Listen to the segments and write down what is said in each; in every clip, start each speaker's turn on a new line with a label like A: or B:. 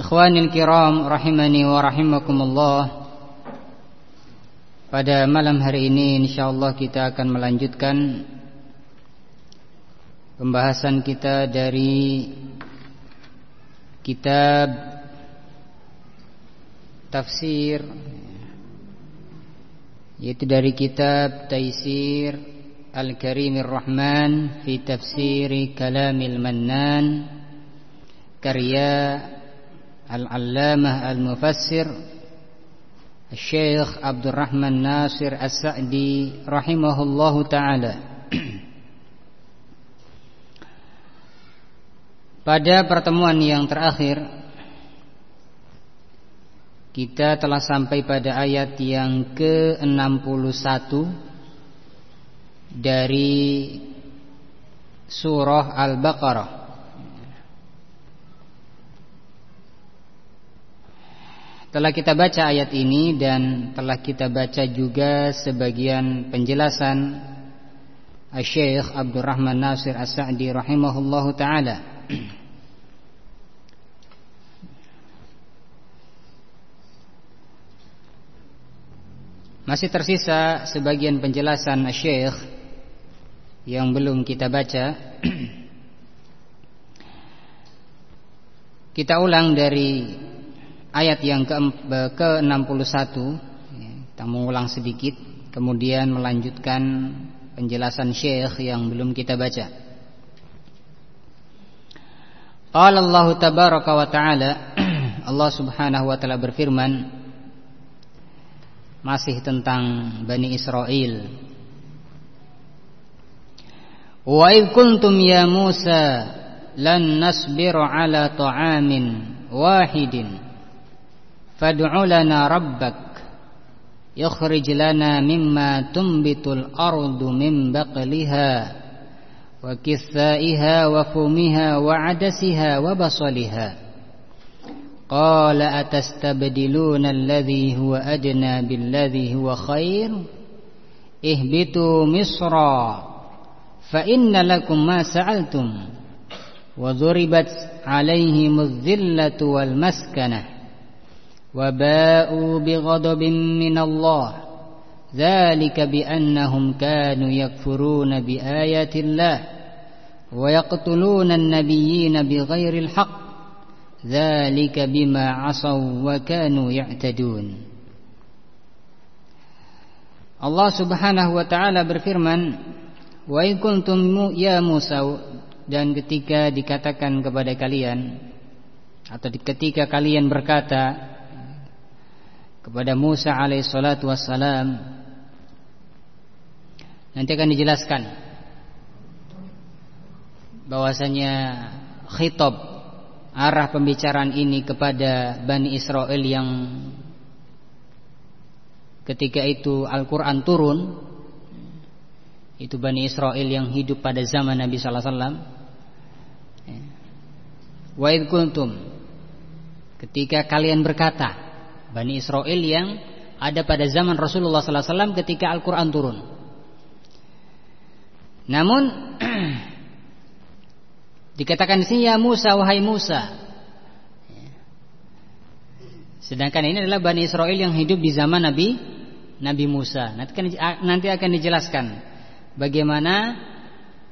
A: Ikhwanil kiram rahimani wa rahimakumullah. Pada malam hari ini insyaallah kita akan melanjutkan Pembahasan kita dari Kitab Tafsir Yaitu dari kitab Taisir Al-Karimir Rahman Fi tafsiri Kalamil Mannan Karya Al-Allamah Al-Mufassir Syekh Abdul Rahman Nasir As-Sa'di rahimahullahu taala. Pada pertemuan yang terakhir kita telah sampai pada ayat yang ke-61 dari surah Al-Baqarah Telah kita baca ayat ini dan telah kita baca juga sebagian penjelasan Syekh Abdul Rahman Nasir As-Sa'di rahimahullahu taala. Masih tersisa sebagian penjelasan Syekh yang belum kita baca. kita ulang dari ayat yang ke-61 ya, kita mengulang sedikit kemudian melanjutkan penjelasan Syekh yang belum kita baca. Qala Allah tabaraka wa taala Allah Subhanahu wa taala berfirman masih tentang Bani Israel. Wa id kuntum ya Musa lan nasbiru ala ta'amin wahidin فادع لنا ربك يخرج لنا مما تنبت الأرض من بقلها وكثائها وفومها وعدسها وبصلها قال أتستبدلون الذي هو أدنى بالذي هو خير اهبطوا مصرا فإن لكم ما سألتم وضربت عليهم الذلة والمسكنة وباءوا بغضب من الله ذلك بأنهم كانوا يكفرون بآيات الله ويقتلون النبيين بغير الحق ذلك بما عصوا وكانوا يعتدون Allah subhanahu wa ta'ala berfirman Wa kuntum ya Musa Dan ketika dikatakan kepada kalian Atau ketika kalian berkata kepada Musa alaihissalatu wassalam. Nanti akan dijelaskan bahwasanya khitab arah pembicaraan ini kepada Bani Israel yang ketika itu Al-Quran turun itu Bani Israel yang hidup pada zaman Nabi Sallallahu Alaihi Wasallam. Wa kuntum ketika kalian berkata Bani Israel yang ada pada zaman Rasulullah sallallahu alaihi wasallam ketika Al-Qur'an turun. Namun dikatakan di sini ya Musa wahai Musa. Sedangkan ini adalah Bani Israel yang hidup di zaman Nabi Nabi Musa. Nanti akan, nanti akan dijelaskan bagaimana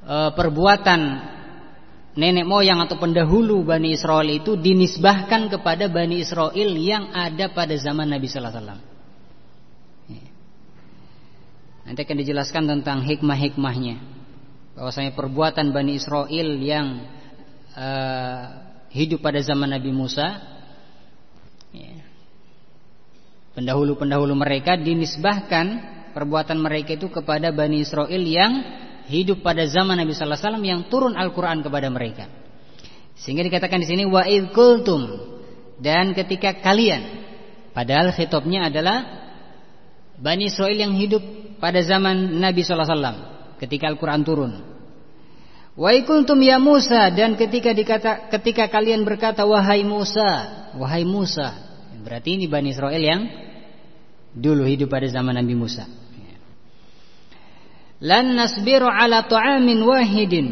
A: e, perbuatan nenek moyang atau pendahulu Bani Israel itu dinisbahkan kepada Bani Israel yang ada pada zaman Nabi Sallallahu Alaihi Wasallam. Nanti akan dijelaskan tentang hikmah-hikmahnya. Bahwasanya perbuatan Bani Israel yang uh, hidup pada zaman Nabi Musa, ya, pendahulu-pendahulu mereka dinisbahkan perbuatan mereka itu kepada Bani Israel yang hidup pada zaman Nabi sallallahu alaihi wasallam yang turun Al-Qur'an kepada mereka. Sehingga dikatakan di sini wa kultum dan ketika kalian padahal khitabnya adalah Bani Israel yang hidup pada zaman Nabi sallallahu alaihi wasallam ketika Al-Qur'an turun. Wa ikuntum ya Musa dan ketika dikata ketika kalian berkata wahai Musa, wahai Musa. Berarti ini Bani Israel yang dulu hidup pada zaman Nabi Musa. Lan nasbiru ala ta'amin wahidin.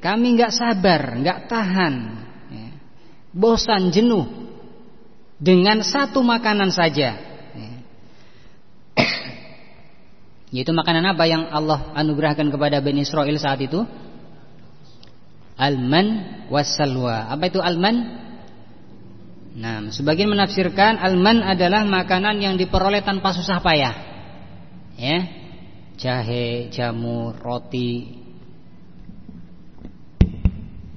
A: Kami enggak sabar, enggak tahan. Bosan, jenuh dengan satu makanan saja. Yaitu makanan apa yang Allah anugerahkan kepada Bani Israel saat itu? Alman wasalwa. Apa itu alman? Nah, sebagian menafsirkan alman adalah makanan yang diperoleh tanpa susah payah. Ya. Jahe, jamur, roti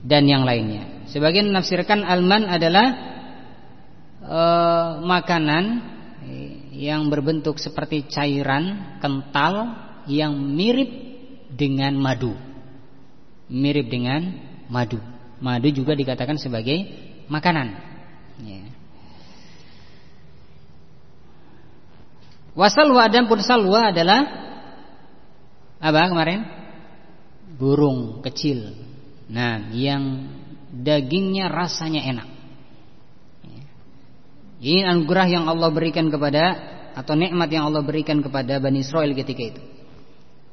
A: dan yang lainnya. Sebagian menafsirkan alman adalah e, makanan yang berbentuk seperti cairan kental yang mirip dengan madu. Mirip dengan madu. Madu juga dikatakan sebagai makanan. Ya. Wasalwa dan pun salwa adalah apa kemarin? Burung kecil. Nah, yang dagingnya rasanya enak. Ini anugerah yang Allah berikan kepada atau nikmat yang Allah berikan kepada Bani Israel ketika itu.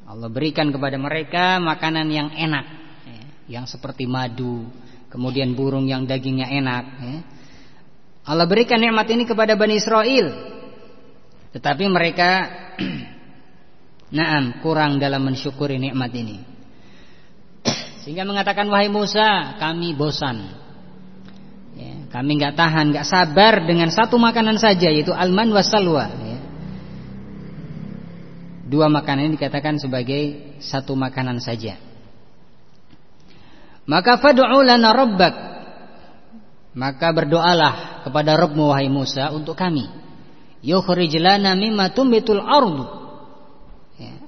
A: Allah berikan kepada mereka makanan yang enak, ya, yang seperti madu, kemudian burung yang dagingnya enak. Ya. Allah berikan nikmat ini kepada Bani Israel, tetapi mereka, naam, kurang dalam mensyukuri nikmat ini. Sehingga mengatakan wahai Musa, kami bosan kami nggak tahan, nggak sabar dengan satu makanan saja yaitu alman wasalwa. Ya. Dua makanan ini dikatakan sebagai satu makanan saja. Maka fad'u lana rabbak. Maka berdoalah kepada Rabbmu wahai Musa untuk kami. Yukhrij lana mimma tumbitul ardu.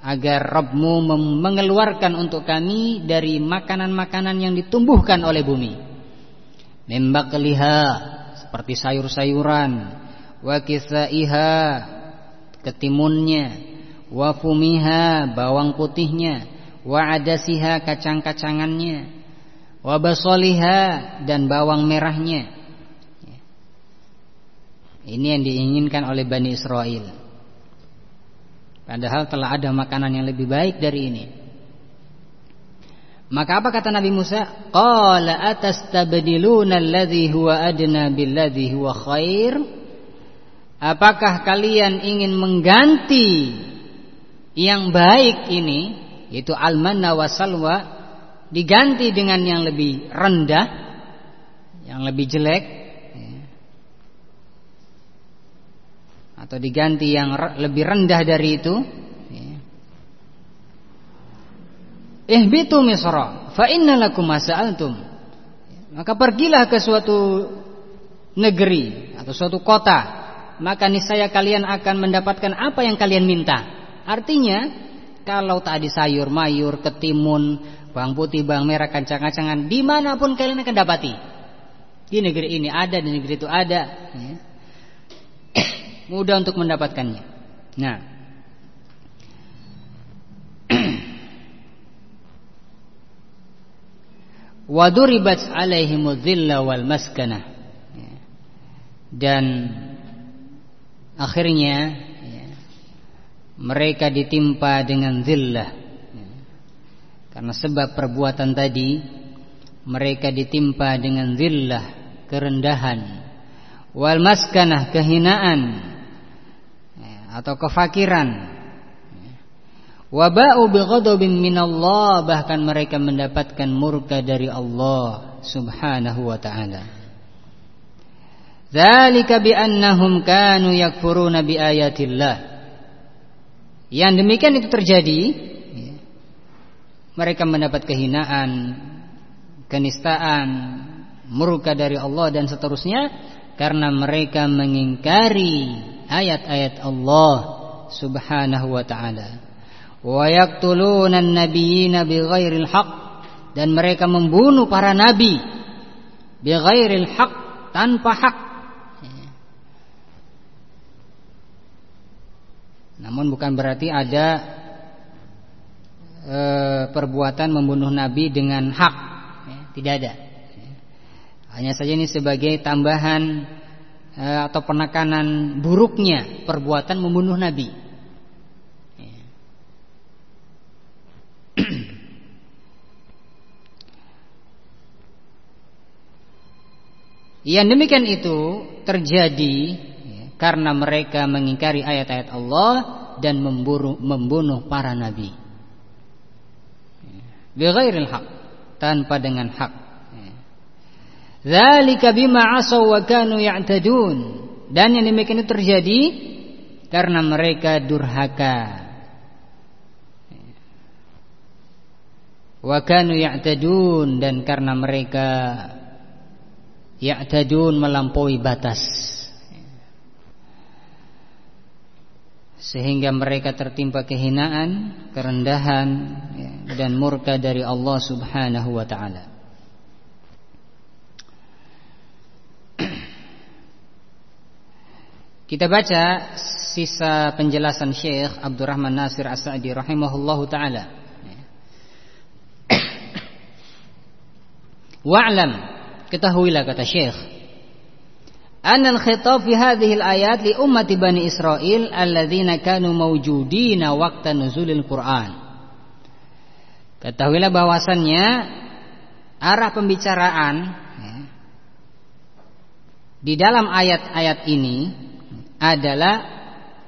A: Agar Rabbmu mengeluarkan untuk kami dari makanan-makanan yang ditumbuhkan oleh bumi. Membakliha seperti sayur-sayuran wa kisaiha ketimunnya wa fumiha bawang putihnya wa adasiha kacang-kacangannya wa basoliha dan bawang merahnya. Ini yang diinginkan oleh Bani Israel padahal telah ada makanan yang lebih baik dari ini maka apa kata Nabi Musa? Qala atastabdiluna alladhi huwa adna billadhi huwa khair? Apakah kalian ingin mengganti yang baik ini yaitu al-manna wasalwa diganti dengan yang lebih rendah, yang lebih jelek ya. Atau diganti yang lebih rendah dari itu? Ihbitu Misra fa innalakum masa'altum. Maka pergilah ke suatu negeri atau suatu kota, maka niscaya kalian akan mendapatkan apa yang kalian minta. Artinya, kalau tadi sayur, mayur, ketimun, bawang putih, bawang merah, kacang-kacangan, di mana pun kalian akan dapati. Di negeri ini ada, di negeri itu ada. Ya. Mudah untuk mendapatkannya. Nah, waduribat alaihimul dhilla wal maskanah. Dan akhirnya ya, mereka ditimpa dengan zillah karena sebab perbuatan tadi mereka ditimpa dengan zillah kerendahan. Wal maskanah kehinaan atau kefakiran Waba'u bighadabin minallah bahkan mereka mendapatkan murka dari Allah Subhanahu wa taala. Dzalika bi annahum kanu yakfuruna bi ayatillah. Yang demikian itu terjadi mereka mendapat kehinaan, kenistaan, murka dari Allah dan seterusnya karena mereka mengingkari ayat-ayat Allah Subhanahu wa taala. Wa yaqtuluna an-nabiyina bighairil haqq dan mereka membunuh para nabi bighairil haqq tanpa hak. Namun bukan berarti ada e, perbuatan membunuh nabi dengan hak. Tidak ada. Hanya saja ini sebagai tambahan atau penekanan buruknya perbuatan membunuh Nabi. Ya. Yang demikian itu terjadi karena mereka mengingkari ayat-ayat Allah dan memburu, membunuh para nabi. Bighairil tanpa dengan hak. Dzalika bima asaw wa kanu ya'tadun. Dan yang demikian itu terjadi karena mereka durhaka. Wa kanu ya'tadun dan karena mereka ya'tadun melampaui batas sehingga mereka tertimpa kehinaan, kerendahan ya, dan murka dari Allah Subhanahu wa taala. Kita baca sisa penjelasan Syekh Abdurrahman Nasir As-Sa'di rahimahullahu taala. Wa'lam Ketahuilah kata Syekh Anal khitab fi hadhihi al-ayat li ummati Bani Israel alladzina kanu mawjudina waqta nuzulil Qur'an. Ketahuilah bahwasannya arah pembicaraan ya, di dalam ayat-ayat ini adalah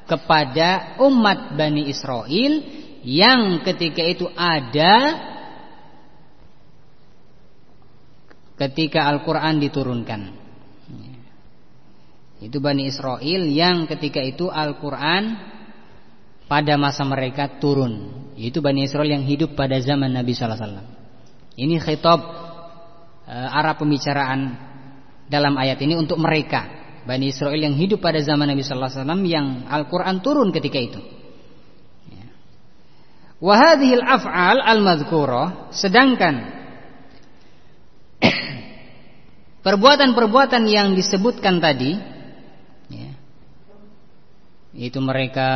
A: kepada umat Bani Israel yang ketika itu ada ketika Al-Quran diturunkan. Itu Bani Israel yang ketika itu Al-Quran pada masa mereka turun. Itu Bani Israel yang hidup pada zaman Nabi Sallallahu Alaihi Wasallam. Ini khitab e, arah pembicaraan dalam ayat ini untuk mereka Bani Israel yang hidup pada zaman Nabi Sallallahu Alaihi Wasallam yang Al-Quran turun ketika itu. Ya. Wahadhil af'al al-madhkurah Sedangkan Perbuatan-perbuatan yang disebutkan tadi ya, Itu mereka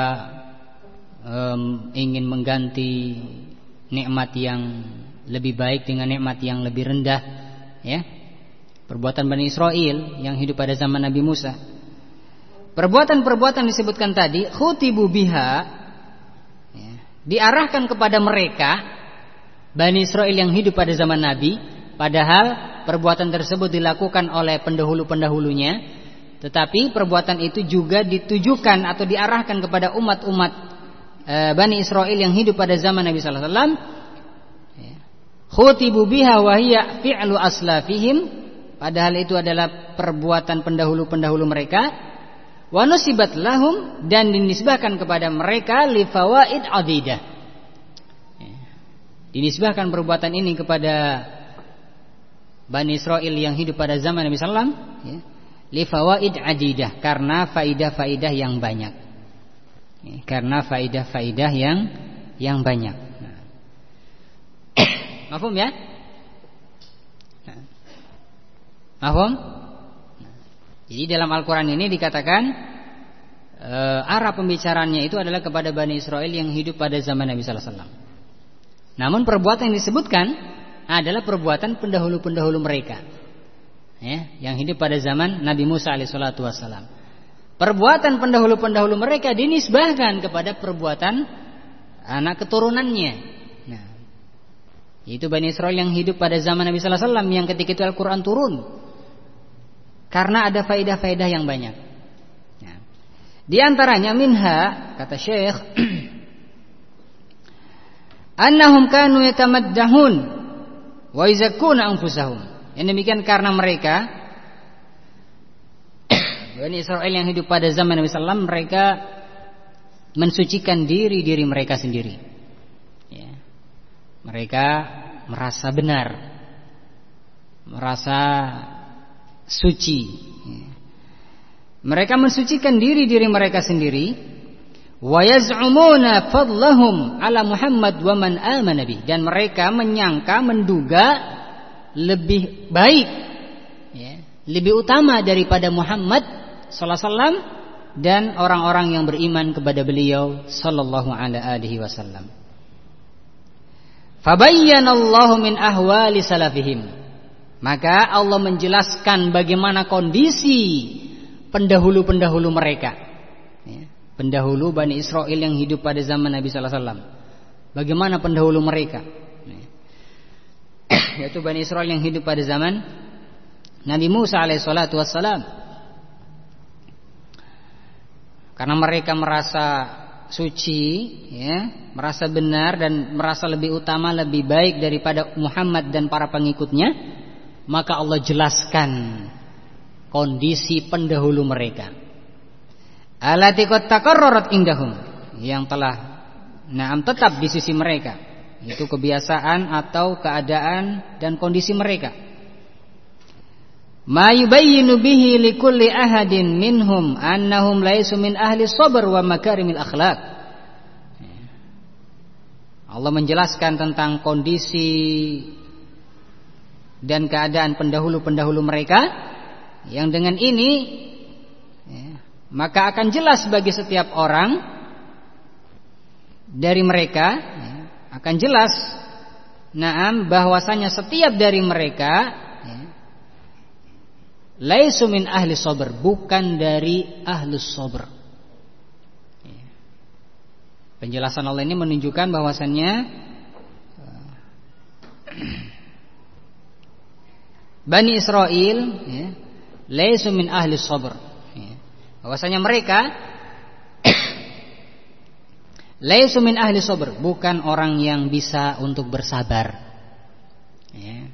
A: um, ingin mengganti nikmat yang lebih baik dengan nikmat yang lebih rendah ya. Perbuatan Bani Israel yang hidup pada zaman Nabi Musa Perbuatan-perbuatan disebutkan tadi Khutibu biha ya, Diarahkan kepada mereka Bani Israel yang hidup pada zaman Nabi Padahal perbuatan tersebut dilakukan oleh pendahulu-pendahulunya tetapi perbuatan itu juga ditujukan atau diarahkan kepada umat-umat e, Bani Israel yang hidup pada zaman Nabi sallallahu alaihi wasallam ya. khutibu biha wa hiya fi'lu aslafihim padahal itu adalah perbuatan pendahulu-pendahulu mereka wa nusibat lahum dan dinisbahkan kepada mereka li fawaid adidah dinisbahkan perbuatan ini kepada Bani Israel yang hidup pada zaman Nabi Sallam ya, li fawaid adidah karena faidah-faidah yang banyak. Ya, karena faidah-faidah yang yang banyak. Nah. Ya? Nah. Mafhum? Nah. Jadi dalam Al-Qur'an ini dikatakan e, arah pembicaranya itu adalah kepada Bani Israel yang hidup pada zaman Nabi sallallahu alaihi wasallam. Namun perbuatan yang disebutkan adalah perbuatan pendahulu-pendahulu mereka. Ya, yang hidup pada zaman Nabi Musa alaihissalatu. Perbuatan pendahulu-pendahulu mereka dinisbahkan kepada perbuatan anak keturunannya. Nah, itu Bani Israel yang hidup pada zaman Nabi sallallahu alaihi wasallam yang ketika itu Al-Qur'an turun. Karena ada faedah-faedah yang banyak. Nah, di antaranya minha kata Syekh annahum kanu yatamaddahun wa yuzakuna anfusahum. Yang demikian karena mereka Bani Israel yang hidup pada zaman Nabi sallam mereka mensucikan diri-diri mereka sendiri. Ya. Mereka merasa benar, merasa suci. Mereka mensucikan diri-diri mereka sendiri wa yaz'umuna fadlahum ala Muhammad wa man amana bih dan mereka menyangka menduga lebih baik ya, lebih utama daripada Muhammad sallallahu alaihi wasallam dan orang-orang yang beriman kepada beliau sallallahu alaihi wasallam. Fabayyanallahu min ahwali salafihim. Maka Allah menjelaskan bagaimana kondisi pendahulu-pendahulu mereka. Ya, pendahulu Bani Israel yang hidup pada zaman Nabi sallallahu alaihi wasallam. Bagaimana pendahulu mereka? Ya. Yaitu Bani Israel yang hidup pada zaman Nabi Musa alaihissalatu wassalam karena mereka merasa suci ya, merasa benar dan merasa lebih utama lebih baik daripada Muhammad dan para pengikutnya, maka Allah jelaskan kondisi pendahulu mereka. Alati takarrarat indahum yang telah naam tetap di sisi mereka. Itu kebiasaan atau keadaan dan kondisi mereka ma bihi likulli ahadin minhum annahum laisu min ahli sabr wa makarimil akhlaq Allah menjelaskan tentang kondisi dan keadaan pendahulu-pendahulu mereka yang dengan ini ya, maka akan jelas bagi setiap orang dari mereka ya, akan jelas naam bahwasanya setiap dari mereka Laisu min ahli sober Bukan dari ahli sober ya. Penjelasan Allah ini menunjukkan bahwasannya Bani Israel ya, Laisu min ahli sober ya. Bahwasanya mereka Laisu min ahli sober Bukan orang yang bisa untuk bersabar. Ya.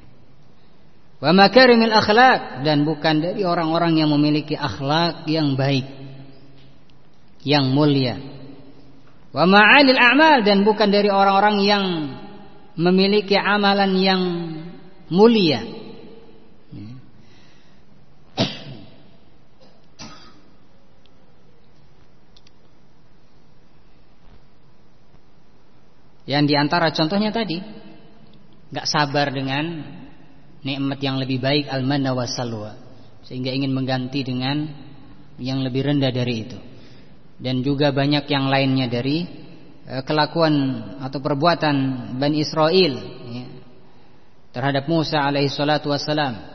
A: Wa makarimil akhlak dan bukan dari orang-orang yang memiliki akhlak yang baik yang mulia. Wa ma'alil a'mal dan bukan dari orang-orang yang memiliki amalan yang mulia yang di antara contohnya tadi nggak sabar dengan nikmat yang lebih baik al-manna salwa. Sehingga ingin mengganti dengan yang lebih rendah dari itu. Dan juga banyak yang lainnya dari e, kelakuan atau perbuatan Bani Israel ya, terhadap Musa alaihi salatu wassalam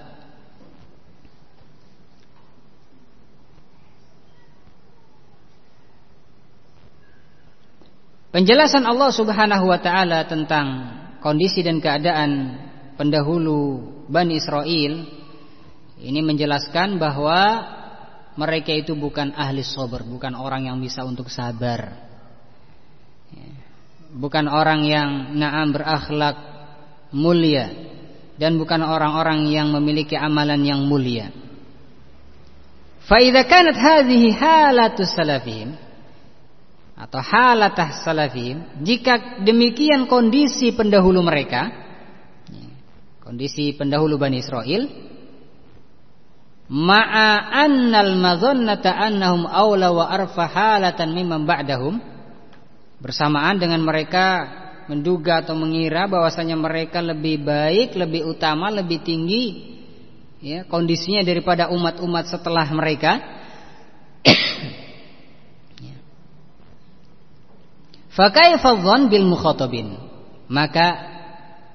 A: Penjelasan Allah Subhanahu wa taala tentang kondisi dan keadaan pendahulu Bani Israel ini menjelaskan bahwa mereka itu bukan ahli sober, bukan orang yang bisa untuk sabar, bukan orang yang naam berakhlak mulia, dan bukan orang-orang yang memiliki amalan yang mulia. Faida kanat hadhihi halatus salafihim atau halatah salafihim, jika demikian kondisi pendahulu mereka, kondisi pendahulu Bani Israel ma'a annal madhannata annahum awla wa arfa halatan mimman ba'dahum bersamaan dengan mereka menduga atau mengira bahwasanya mereka lebih baik, lebih utama, lebih tinggi ya, kondisinya daripada umat-umat setelah mereka. ya. Fakaifa bil mukhatabin? Maka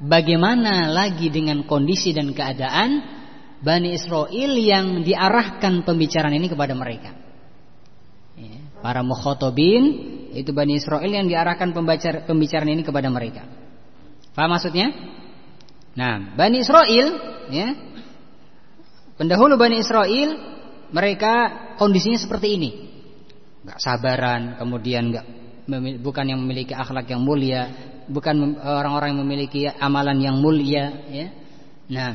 A: Bagaimana lagi dengan kondisi dan keadaan Bani Israel yang diarahkan pembicaraan ini kepada mereka ya, Para mukhotobin Itu Bani Israel yang diarahkan pembicaraan ini kepada mereka Faham maksudnya? Nah, Bani Israel ya, Pendahulu Bani Israel Mereka kondisinya seperti ini Gak sabaran Kemudian gak, bukan yang memiliki akhlak yang mulia bukan orang-orang yang memiliki amalan yang mulia ya. Nah,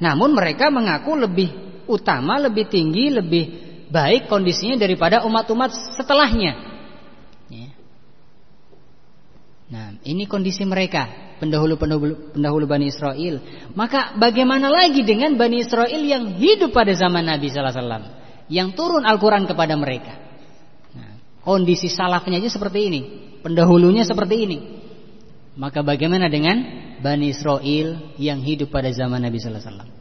A: namun mereka mengaku lebih utama, lebih tinggi, lebih baik kondisinya daripada umat-umat setelahnya. Ya. Nah, ini kondisi mereka, pendahulu-pendahulu pendahulu Bani Israel. Maka bagaimana lagi dengan Bani Israel yang hidup pada zaman Nabi sallallahu alaihi wasallam, yang turun Al-Qur'an kepada mereka. Kondisi salafnya aja seperti ini, pendahulunya seperti ini. Maka bagaimana dengan Bani Israel yang hidup pada zaman Nabi Sallallahu Alaihi Wasallam?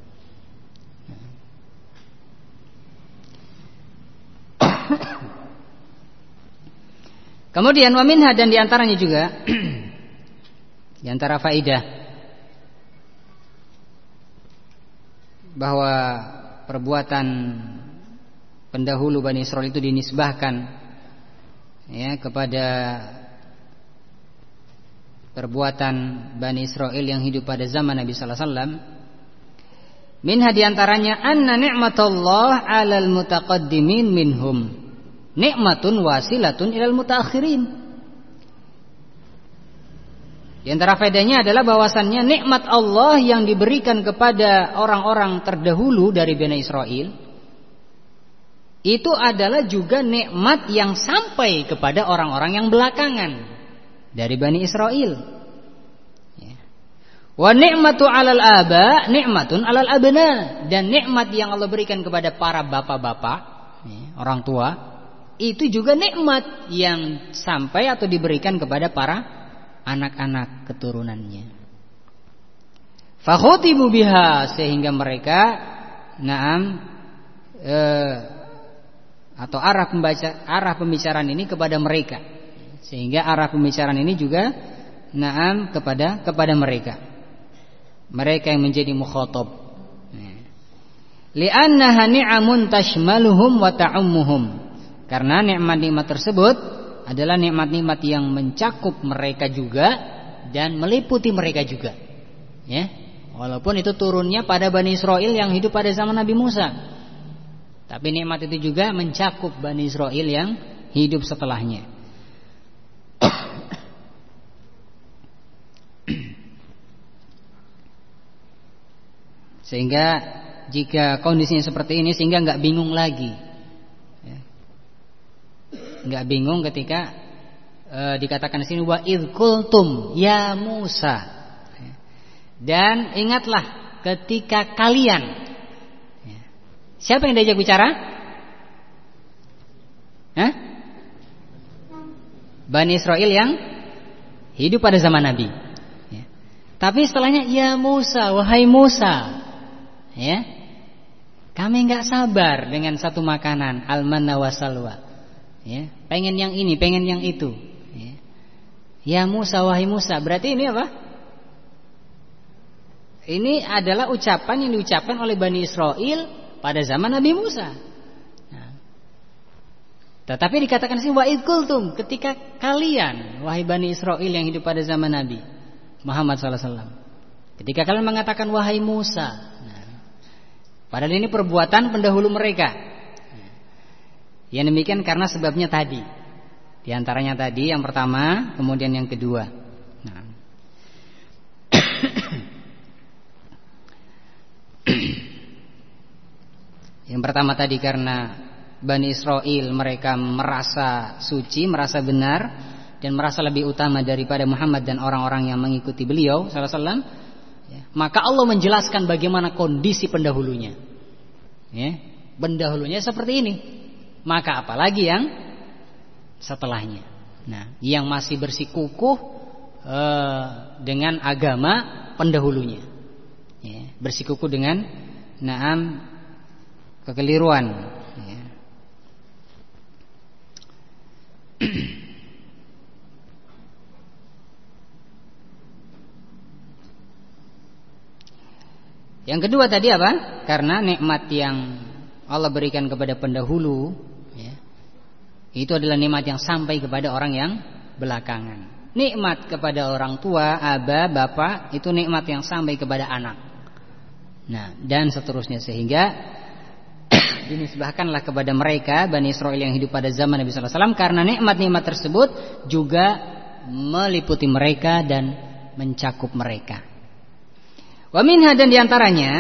A: Kemudian waminha dan di antaranya juga di antara faidah bahwa perbuatan pendahulu Bani Israel itu dinisbahkan ya kepada perbuatan Bani Israel yang hidup pada zaman Nabi sallallahu alaihi wasallam. Minha di antaranya anna ni'matullah 'alal mutaqaddimin minhum. Nikmatun wasilatun ilal mutaakhirin. Di antara faedahnya adalah bahwasannya nikmat Allah yang diberikan kepada orang-orang terdahulu dari Bani Israel itu adalah juga nikmat yang sampai kepada orang-orang yang belakangan dari Bani Israel. Ya. Wa nikmatu 'alal aba, nikmatun 'alal abna dan nikmat yang Allah berikan kepada para bapak-bapak, ya, orang tua, itu juga nikmat yang sampai atau diberikan kepada para anak-anak keturunannya. Fakhutibu biha sehingga mereka naam eh, atau arah pembaca arah pembicaraan ini kepada mereka. Sehingga arah pembicaraan ini juga naam kepada kepada mereka. Mereka yang menjadi mukhatab. Li'annaha ni'amun tashmaluhum wa ta'ummuhum. Karena nikmat-nikmat tersebut adalah nikmat-nikmat yang mencakup mereka juga dan meliputi mereka juga. Ya. Walaupun itu turunnya pada Bani Israel yang hidup pada zaman Nabi Musa. Tapi nikmat itu juga mencakup Bani Israel yang hidup setelahnya. Sehingga jika kondisinya seperti ini sehingga nggak bingung lagi nggak bingung ketika e, dikatakan di sini wa idkultum ya Musa. Dan ingatlah ketika kalian Siapa yang diajak bicara? Hah? Bani Israel yang hidup pada zaman Nabi. Ya. Tapi setelahnya ya Musa, wahai Musa. Ya. Kami nggak sabar dengan satu makanan al-manna wasalwa ya, pengen yang ini, pengen yang itu. Ya. ya Musa wahai Musa, berarti ini apa? Ini adalah ucapan yang diucapkan oleh Bani Israel pada zaman Nabi Musa. Nah. Tetapi dikatakan sih wa kultum ketika kalian wahai Bani Israel yang hidup pada zaman Nabi Muhammad SAW. Ketika kalian mengatakan wahai Musa. Nah, padahal ini perbuatan pendahulu mereka. Yang demikian karena sebabnya tadi. Di antaranya tadi yang pertama, kemudian yang kedua. Nah. Yang pertama tadi karena Bani Israel mereka merasa suci, merasa benar dan merasa lebih utama daripada Muhammad dan orang-orang yang mengikuti beliau sallallahu alaihi wasallam. Ya, maka Allah menjelaskan bagaimana kondisi pendahulunya. Ya, pendahulunya seperti ini maka apalagi yang setelahnya. Nah, yang masih bersikukuh eh, dengan agama pendahulunya, ya, bersikukuh dengan naam kekeliruan. Ya. Yang kedua tadi apa? Karena nikmat yang Allah berikan kepada pendahulu itu adalah nikmat yang sampai kepada orang yang belakangan. Nikmat kepada orang tua, aba, bapak itu nikmat yang sampai kepada anak. Nah, dan seterusnya sehingga dinisbahkanlah kepada mereka Bani Israel yang hidup pada zaman Nabi sallallahu alaihi wasallam karena nikmat-nikmat tersebut juga meliputi mereka dan mencakup mereka. Wa minha dan di antaranya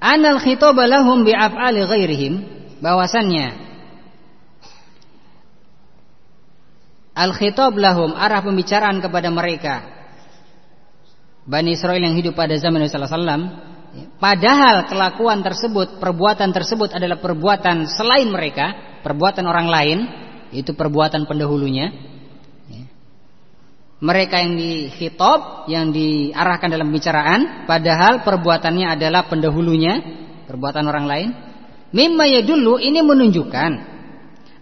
A: anal khitaba lahum bi'af'ali ghairihim bahwasannya Al-khitab lahum arah pembicaraan kepada mereka Bani Israel yang hidup pada zaman Nabi sallallahu alaihi wasallam padahal kelakuan tersebut perbuatan tersebut adalah perbuatan selain mereka perbuatan orang lain itu perbuatan pendahulunya. Mereka yang dikhitab yang diarahkan dalam pembicaraan padahal perbuatannya adalah pendahulunya perbuatan orang lain. Mimma yadullu ini menunjukkan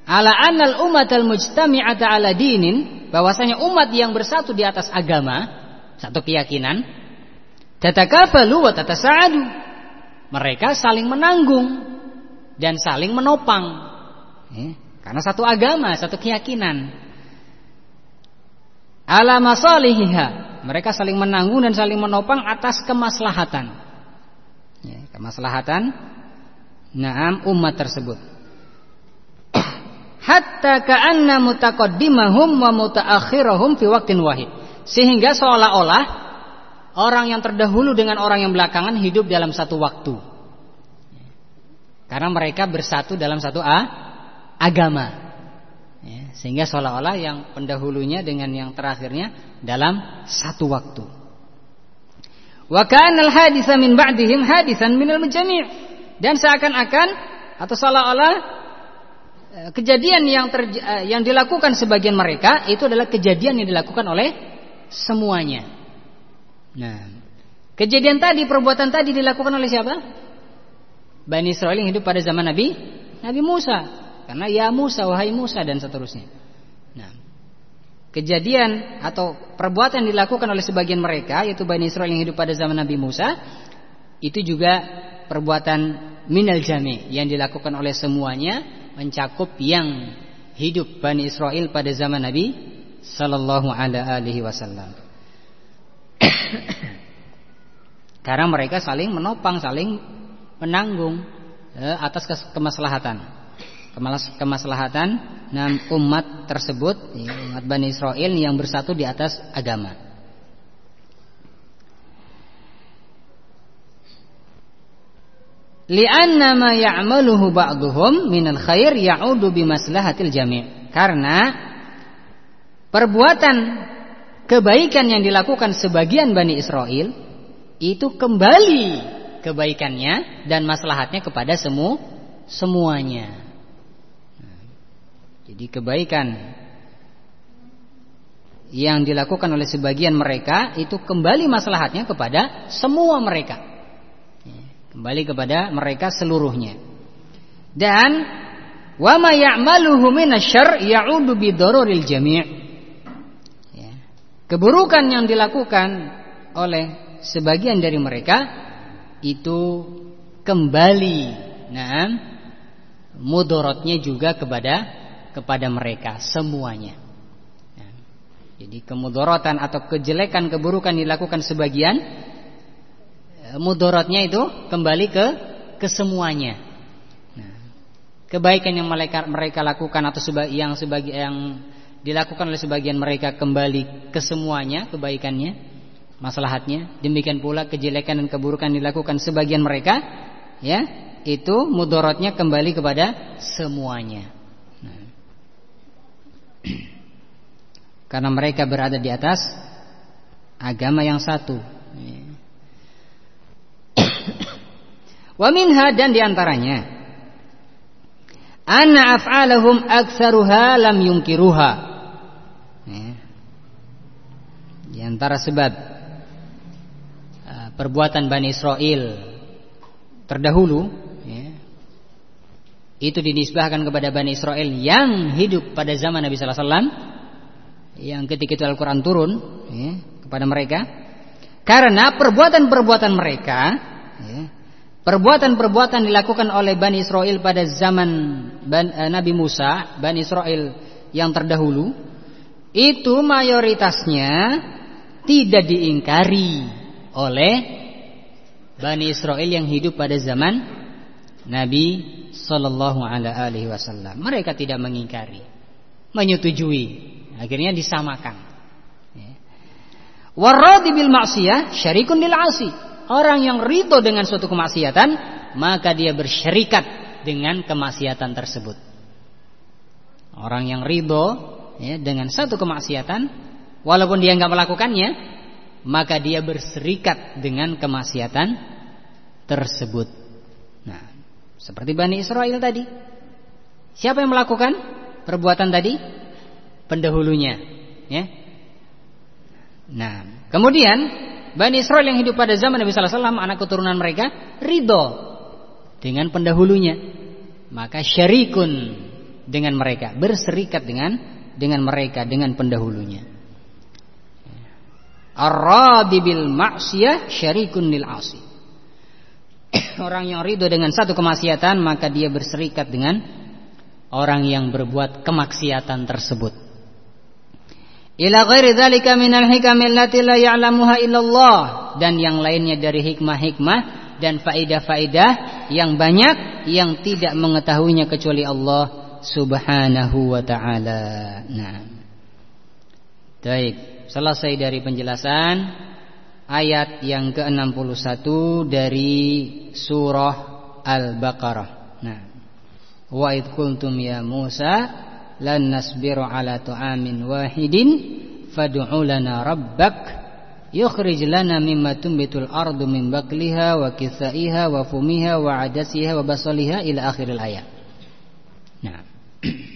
A: ala anal umat al mujtami'ata ala dinin bahwasanya umat yang bersatu di atas agama satu keyakinan tatakafalu wa tatasa'adu. Mereka saling menanggung dan saling menopang. Ya, karena satu agama satu keyakinan. Ala masalihiha. Mereka saling menanggung dan saling menopang atas kemaslahatan. Ya, kemaslahatan naam umat tersebut. Hatta ka'anna mutaqaddimahum wa mutaakhirahum fi waqtin wahid. Sehingga seolah-olah orang yang terdahulu dengan orang yang belakangan hidup dalam satu waktu. Karena mereka bersatu dalam satu a, agama. Ya, sehingga seolah-olah yang pendahulunya dengan yang terakhirnya dalam satu waktu. Wa kana al-haditha min ba'dihim hadisan minal mujami'. Dan seakan-akan atau seolah-olah Eh, kejadian yang terj eh, yang dilakukan sebagian mereka itu adalah kejadian yang dilakukan oleh semuanya. Nah, kejadian tadi, perbuatan tadi dilakukan oleh siapa? Bani Israel yang hidup pada zaman Nabi Nabi Musa. Karena ya Musa, wahai Musa dan seterusnya. Nah, kejadian atau perbuatan yang dilakukan oleh sebagian mereka yaitu Bani Israel yang hidup pada zaman Nabi Musa itu juga perbuatan minal jami yang dilakukan oleh semuanya mencakup yang hidup Bani Israel pada zaman Nabi sallallahu alaihi wasallam. Karena mereka saling menopang, saling menanggung eh, atas kemaslahatan. Kemaslahatan nam umat tersebut, ya, umat Bani Israel yang bersatu di atas agama. li'anna ma ya'maluhu ba'dhum minal khair ya'udu bimaslahatil jami' karena perbuatan kebaikan yang dilakukan sebagian Bani Israel itu kembali kebaikannya dan maslahatnya kepada semu semuanya jadi kebaikan yang dilakukan oleh sebagian mereka itu kembali maslahatnya kepada semua mereka Kembali kepada mereka seluruhnya. Dan wa ma ya'maluhu minasyarr ya'udu bidororil jami'. Keburukan yang dilakukan oleh sebagian dari mereka itu kembali nah mudorotnya juga kepada kepada mereka semuanya. Ya. Jadi kemudorotan atau kejelekan keburukan dilakukan sebagian mudorotnya itu kembali ke kesemuanya. Nah, kebaikan yang mereka mereka lakukan atau yang sebagian yang dilakukan oleh sebagian mereka kembali ke semuanya kebaikannya, maslahatnya. Demikian pula kejelekan dan keburukan dilakukan sebagian mereka, ya itu mudorotnya kembali kepada semuanya. Nah. Karena mereka berada di atas agama yang satu. Ya. Wa minha dan di antaranya Anna af'alahum aktsaruha lam yungkiruha ya. Antara sebab uh, Perbuatan Bani Israel Terdahulu ya, Itu dinisbahkan kepada Bani Israel Yang hidup pada zaman Nabi Sallallahu Alaihi Wasallam Yang ketika itu Al-Quran turun ya, Kepada mereka. Karena perbuatan-perbuatan mereka ya, Perbuatan-perbuatan dilakukan oleh Bani Israel pada zaman eh, Nabi Musa, Bani Israel yang terdahulu, itu mayoritasnya tidak diingkari oleh Bani Israel yang hidup pada zaman Nabi Sallallahu Alaihi Wasallam. Mereka tidak mengingkari, menyetujui, akhirnya disamakan. Ya. Waradi bil maksiyah syarikun lil asi. Orang yang ridho dengan suatu kemaksiatan Maka dia bersyarikat dengan kemaksiatan tersebut Orang yang ridho ya, dengan satu kemaksiatan Walaupun dia nggak melakukannya Maka dia berserikat dengan kemaksiatan tersebut Nah seperti Bani Israel tadi Siapa yang melakukan perbuatan tadi? Pendahulunya ya. Nah kemudian Bani Israel yang hidup pada zaman Nabi Sallallahu Alaihi Wasallam anak keturunan mereka ridho dengan pendahulunya maka syarikun dengan mereka, berserikat dengan dengan mereka, dengan pendahulunya. Ar-radi bil ma'siyah syarikun lil 'asi. Orang yang ridho dengan satu kemaksiatan maka dia berserikat dengan orang yang berbuat kemaksiatan tersebut. Ila ghairi dzalika minal hikam allati la ya'lamuha illallah dan yang lainnya dari hikmah-hikmah dan faidah-faidah yang banyak yang tidak mengetahuinya kecuali Allah Subhanahu wa taala. Nah. Baik, selesai dari penjelasan ayat yang ke-61 dari surah Al-Baqarah. Nah. Wa id kuntum ya Musa lan nasbiru ala tu'amin wahidin fad'u lana rabbak yukhrij lana mimma tumbitul ardu min bakliha wa kisaiha wa fumiha wa adasiha wa basaliha ila akhiril ayat. Nah.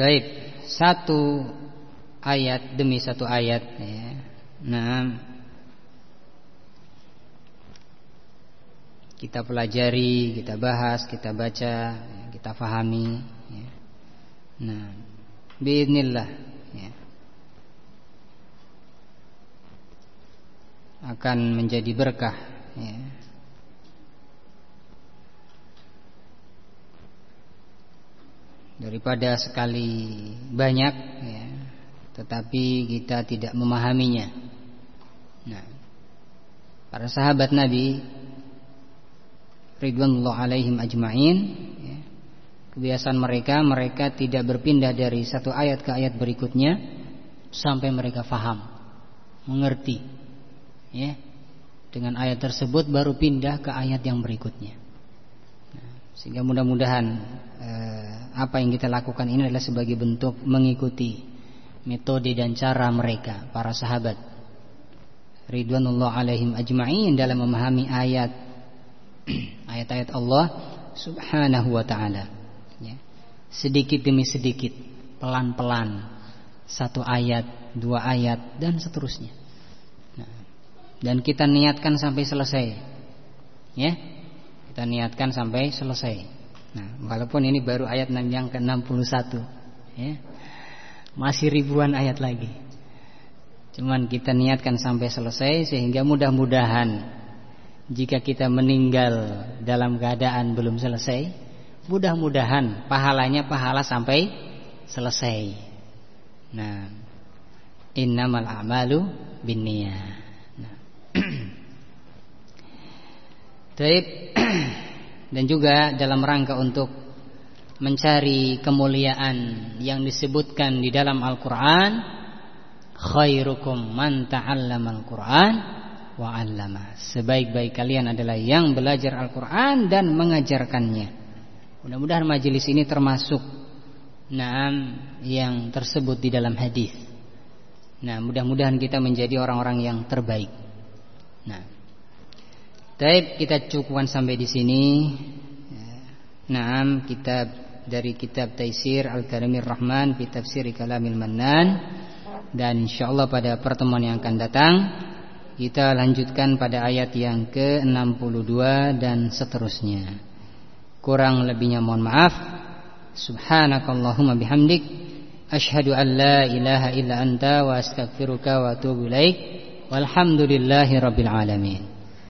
A: Baik, satu ayat demi satu ayat ya. Nah, kita pelajari, kita bahas, kita baca, kita fahami ya. Nah, biidznillah ya. Akan menjadi berkah ya. Daripada sekali banyak ya, tetapi kita tidak memahaminya. Nah, para sahabat Nabi ridwanullah alaihim ajmain ya, kebiasaan mereka mereka tidak berpindah dari satu ayat ke ayat berikutnya sampai mereka faham, mengerti. Ya. Dengan ayat tersebut baru pindah ke ayat yang berikutnya. Sehingga mudah-mudahan eh, apa yang kita lakukan ini adalah sebagai bentuk mengikuti metode dan cara mereka para sahabat. Ridwanullah alaihim ajma'in dalam memahami ayat ayat-ayat Allah subhanahu wa ta'ala. Ya. sedikit demi sedikit pelan-pelan satu ayat dua ayat dan seterusnya. Nah, dan kita niatkan sampai selesai. Ya kita niatkan sampai selesai Nah, walaupun ini baru ayat yang ke-61 ya. Masih ribuan ayat lagi. Cuman kita niatkan sampai selesai sehingga mudah-mudahan jika kita meninggal dalam keadaan belum selesai, mudah-mudahan pahalanya pahala sampai selesai. Nah, innamal a'malu binniyah. Nah. Taib dan juga dalam rangka untuk mencari kemuliaan yang disebutkan di dalam Al-Qur'an khairukum man ta'allamal Qur'an wa 'allama. Sebaik-baik kalian adalah yang belajar Al-Qur'an dan mengajarkannya. Mudah-mudahan majelis ini termasuk naam yang tersebut di dalam hadis. Nah mudah-mudahan kita menjadi orang-orang yang terbaik. Nah Taib kita cukupkan sampai di sini. Naam kitab dari kitab Taisir Al-Karimir Rahman fi tafsir Kalamil Mannan dan insyaallah pada pertemuan yang akan datang kita lanjutkan pada ayat yang ke-62 dan seterusnya. Kurang lebihnya mohon maaf. Subhanakallahumma bihamdik asyhadu an la ilaha illa anta wa astaghfiruka wa atubu ilaik. Walhamdulillahi rabbil alamin.